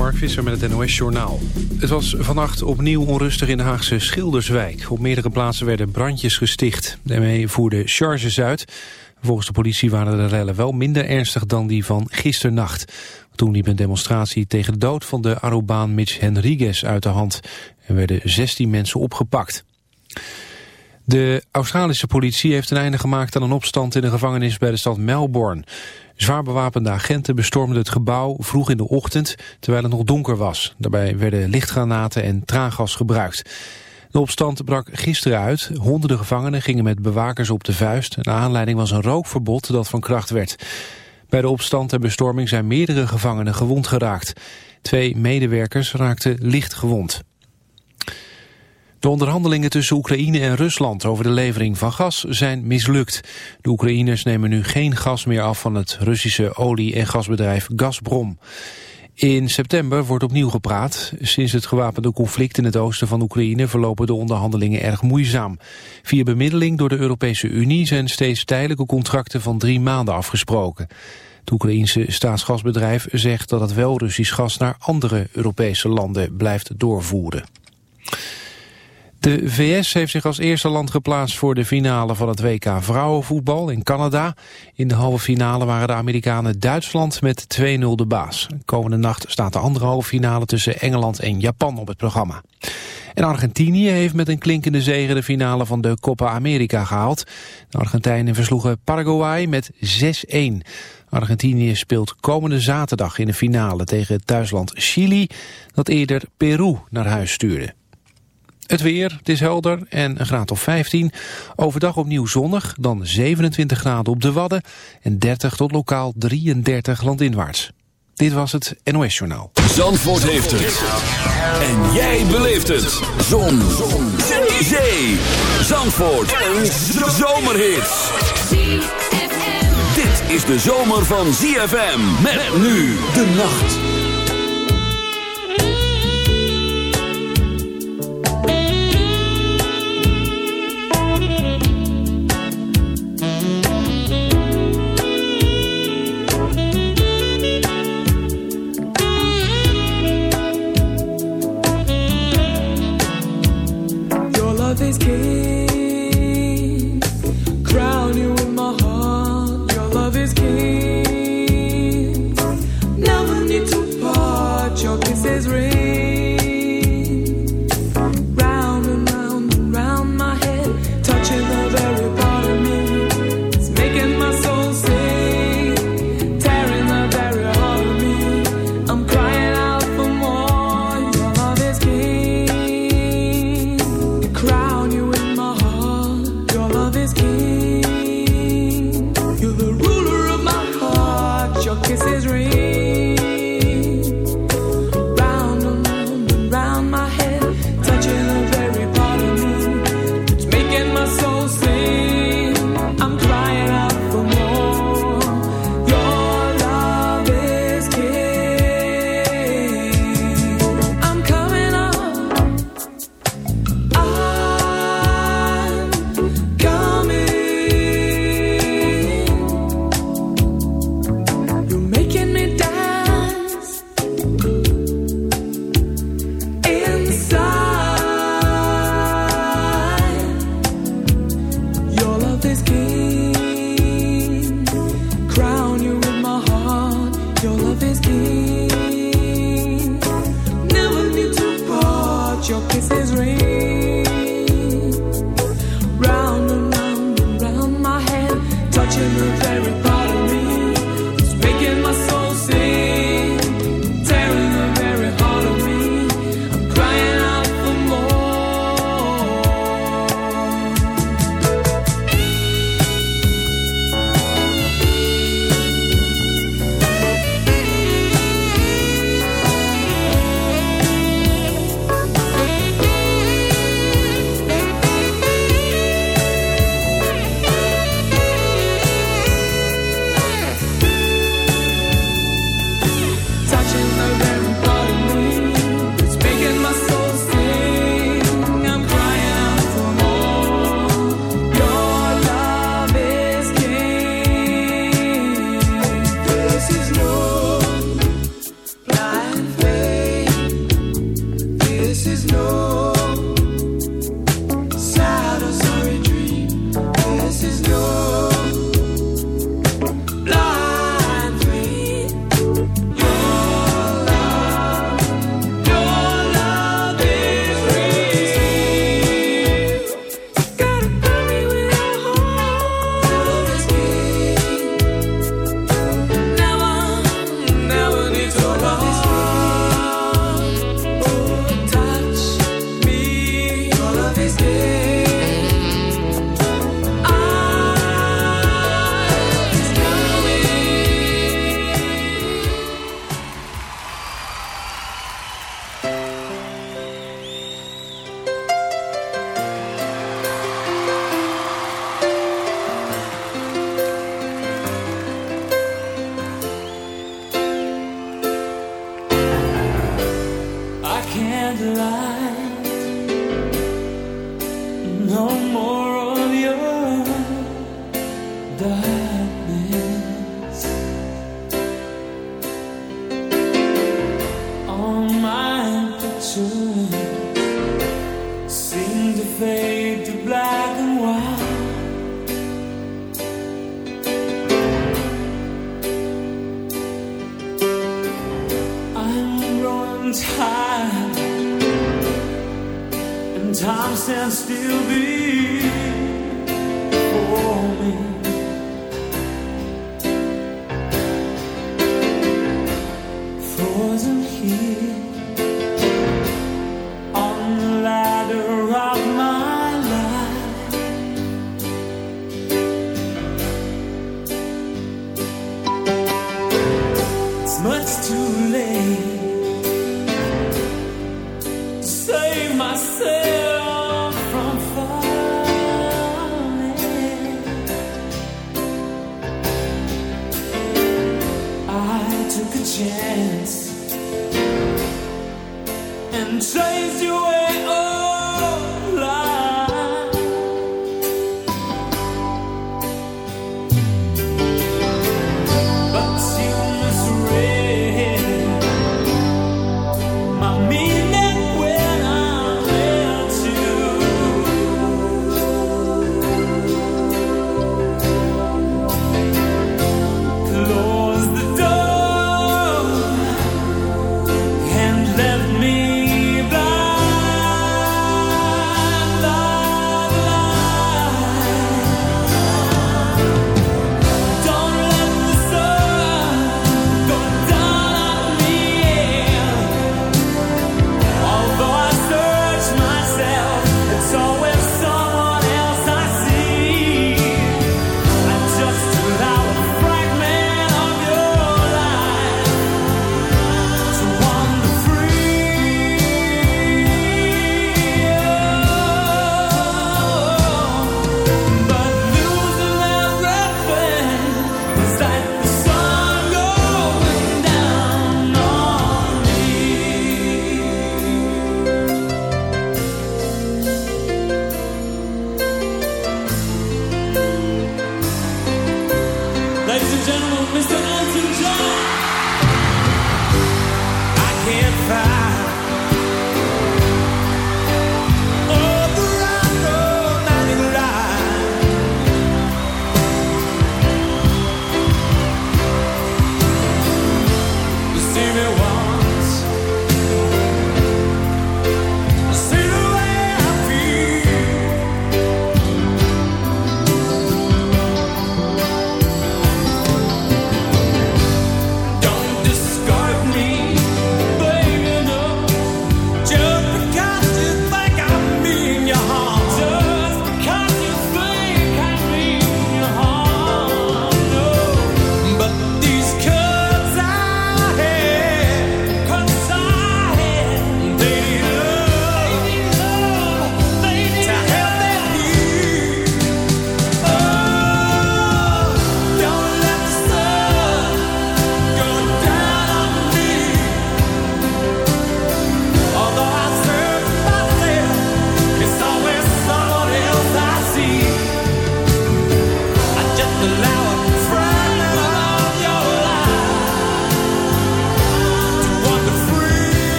Mark Visser met het NOS Journaal. Het was vannacht opnieuw onrustig in de Haagse Schilderswijk. Op meerdere plaatsen werden brandjes gesticht. Daarmee voerden charges uit. Volgens de politie waren de rellen wel minder ernstig dan die van gisternacht. Toen liep een demonstratie tegen de dood van de Arubaan Mitch Henriguez uit de hand. Er werden 16 mensen opgepakt. De Australische politie heeft een einde gemaakt aan een opstand in de gevangenis bij de stad Melbourne. Zwaar bewapende agenten bestormden het gebouw vroeg in de ochtend terwijl het nog donker was. Daarbij werden lichtgranaten en traangas gebruikt. De opstand brak gisteren uit. Honderden gevangenen gingen met bewakers op de vuist. De aanleiding was een rookverbod dat van kracht werd. Bij de opstand en bestorming zijn meerdere gevangenen gewond geraakt. Twee medewerkers raakten licht gewond. De onderhandelingen tussen Oekraïne en Rusland over de levering van gas zijn mislukt. De Oekraïners nemen nu geen gas meer af van het Russische olie- en gasbedrijf Gazprom. In september wordt opnieuw gepraat. Sinds het gewapende conflict in het oosten van Oekraïne verlopen de onderhandelingen erg moeizaam. Via bemiddeling door de Europese Unie zijn steeds tijdelijke contracten van drie maanden afgesproken. Het Oekraïense staatsgasbedrijf zegt dat het wel Russisch gas naar andere Europese landen blijft doorvoeren. De VS heeft zich als eerste land geplaatst voor de finale van het WK vrouwenvoetbal in Canada. In de halve finale waren de Amerikanen Duitsland met 2-0 de baas. Komende nacht staat de andere halve finale tussen Engeland en Japan op het programma. En Argentinië heeft met een klinkende zege de finale van de Copa America gehaald. De Argentijnen versloegen Paraguay met 6-1. Argentinië speelt komende zaterdag in de finale tegen het thuisland Chili... dat eerder Peru naar huis stuurde. Het weer, het is helder en een graad of 15. Overdag opnieuw zonnig, dan 27 graden op de Wadden... en 30 tot lokaal 33 landinwaarts. Dit was het NOS Journaal. Zandvoort heeft het. En jij beleeft het. Zon. Zon. Zee. Zandvoort. Een zomerhit. Dit is de zomer van ZFM. Met nu de nacht.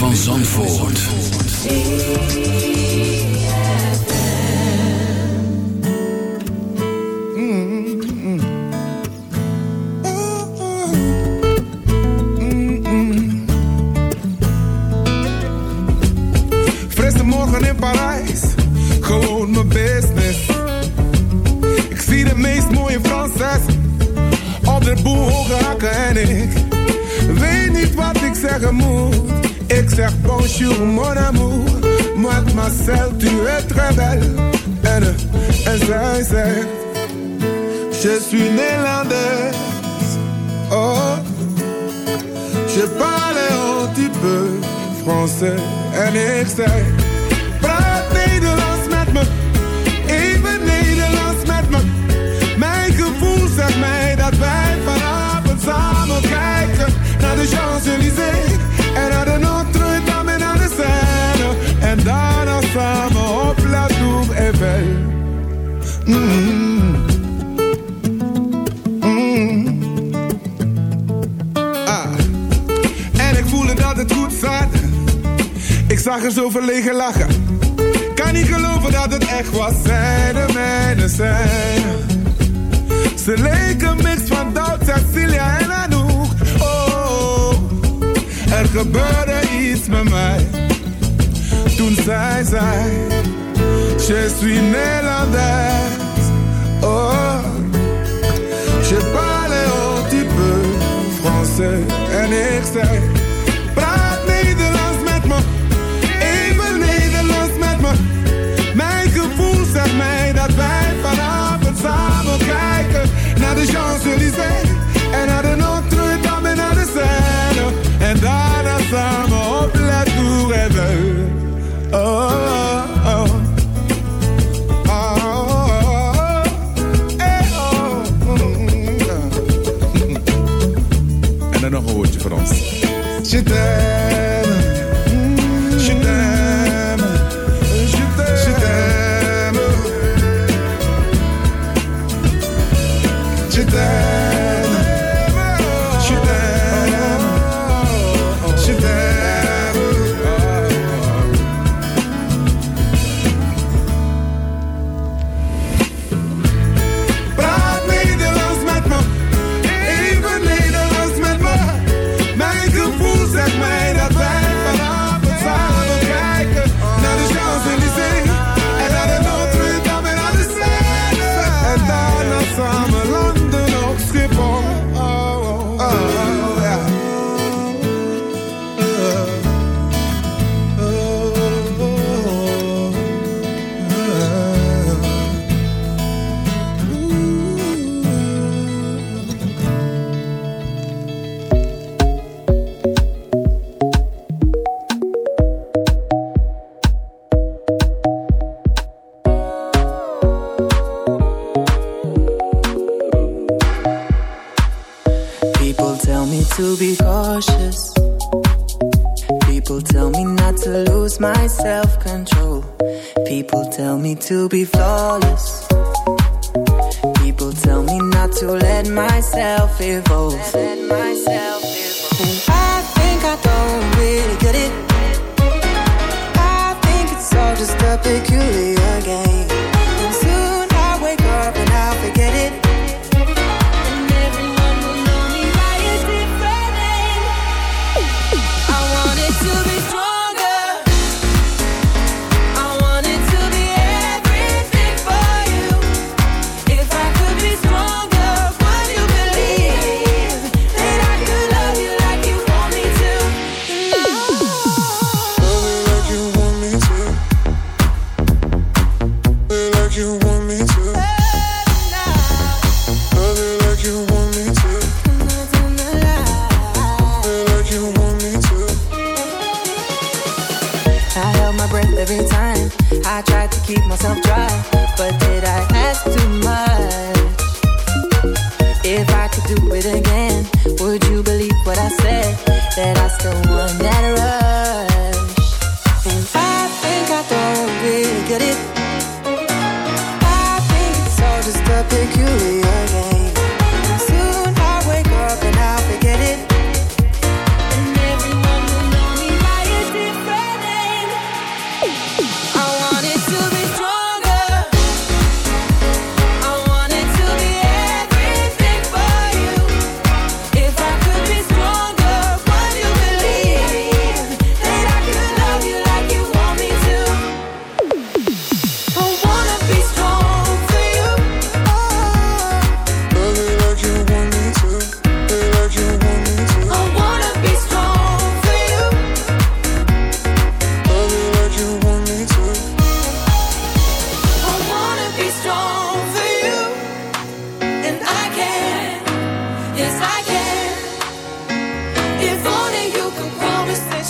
van Zandvoort.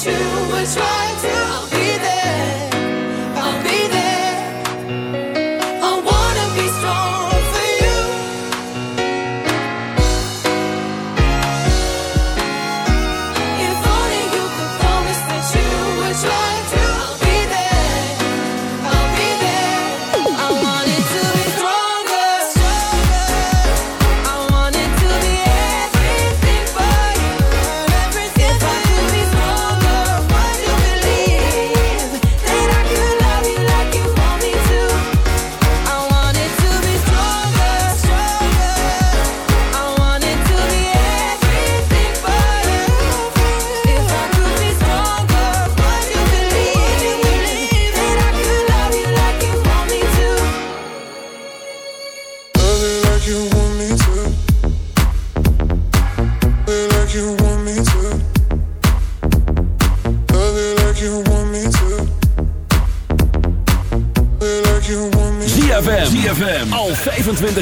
to was right.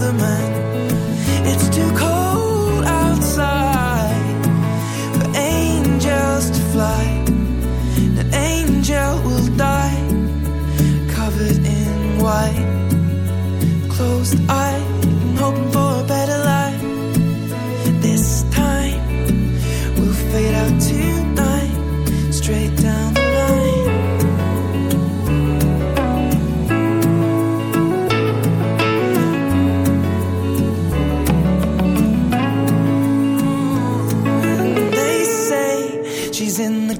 Another man. It's too cold outside for angels to fly. An angel will die covered in white, closed eye,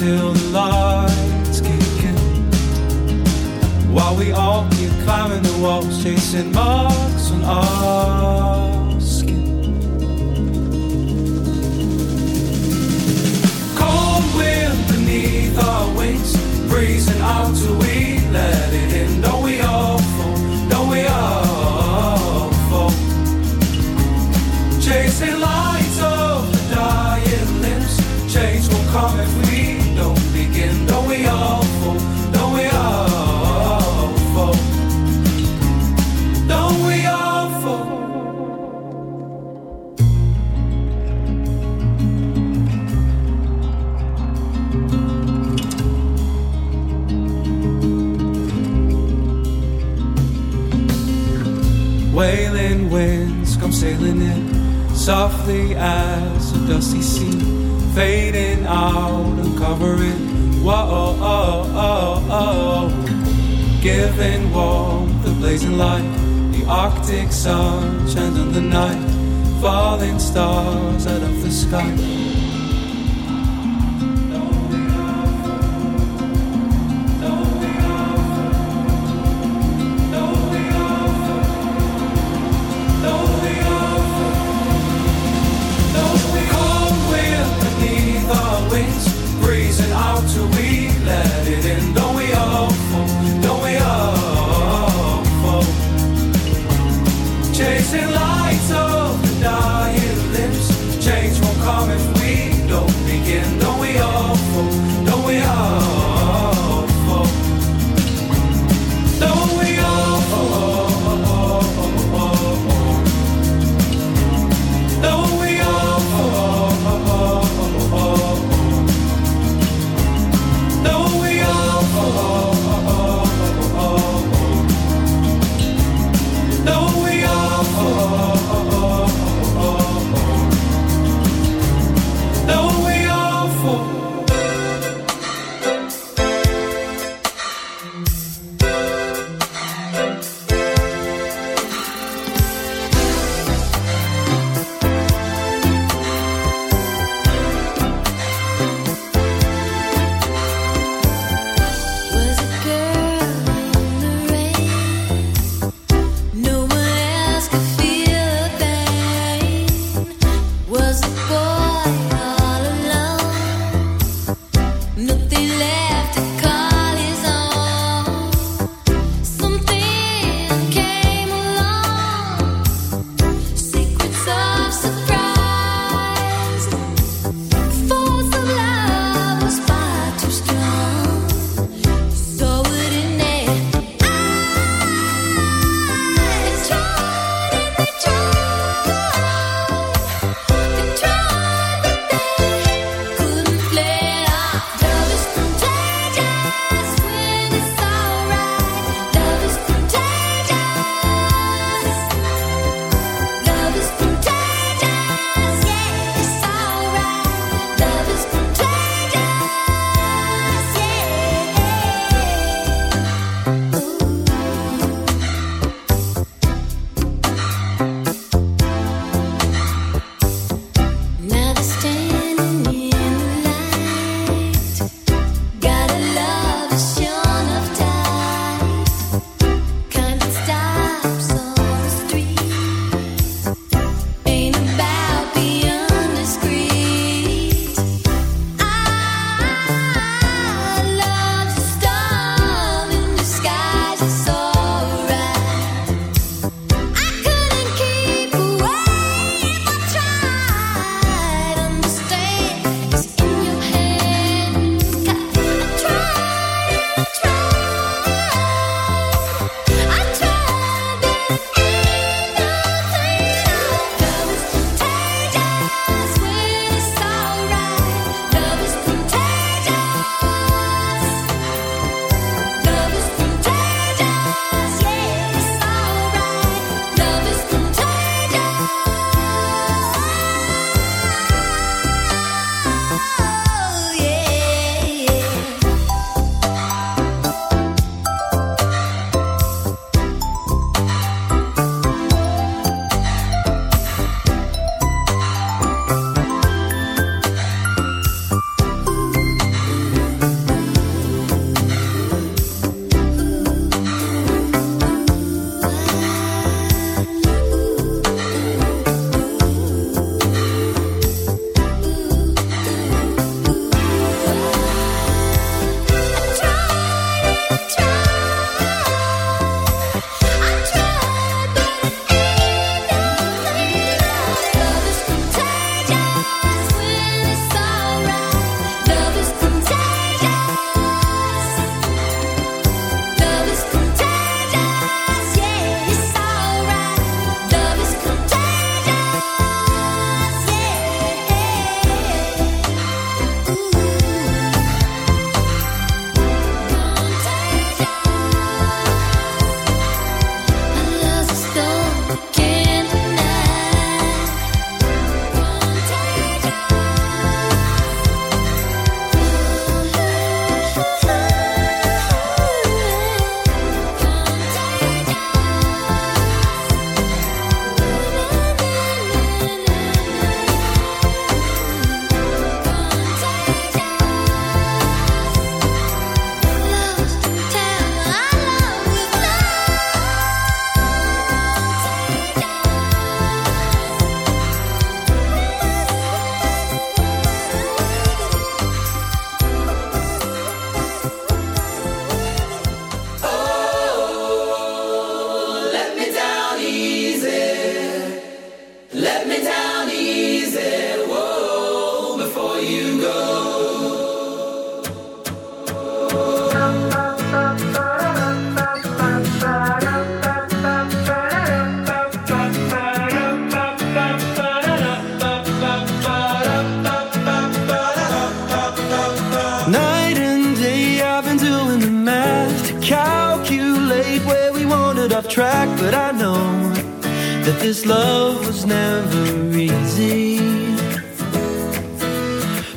Till